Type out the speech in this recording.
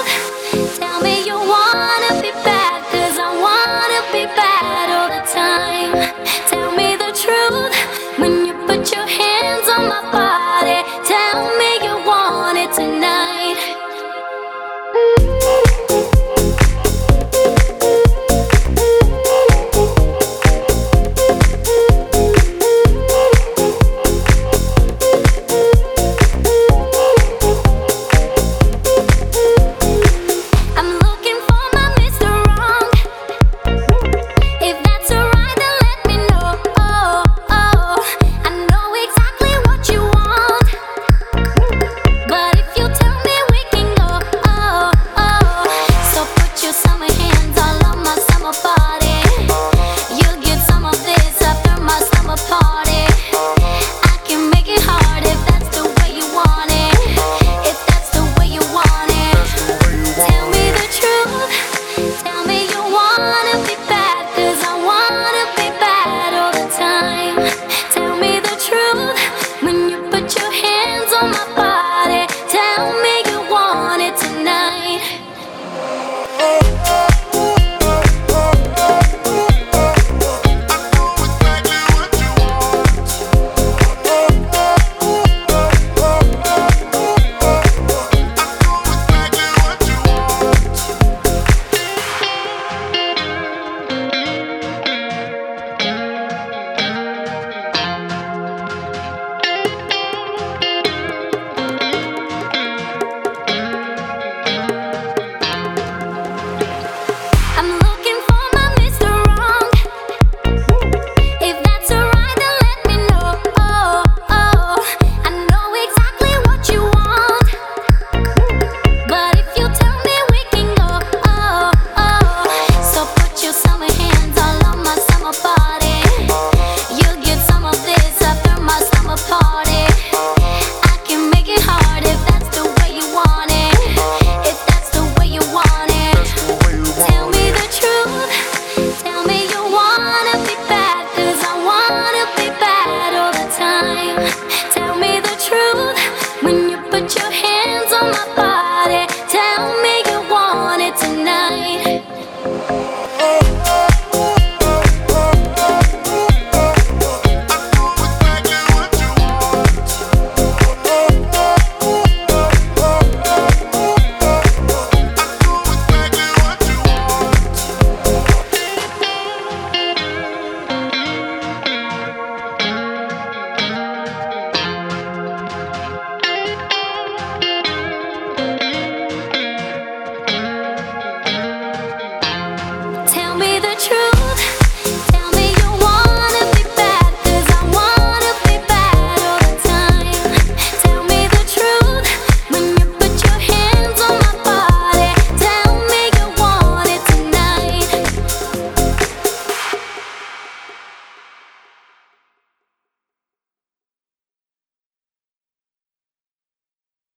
love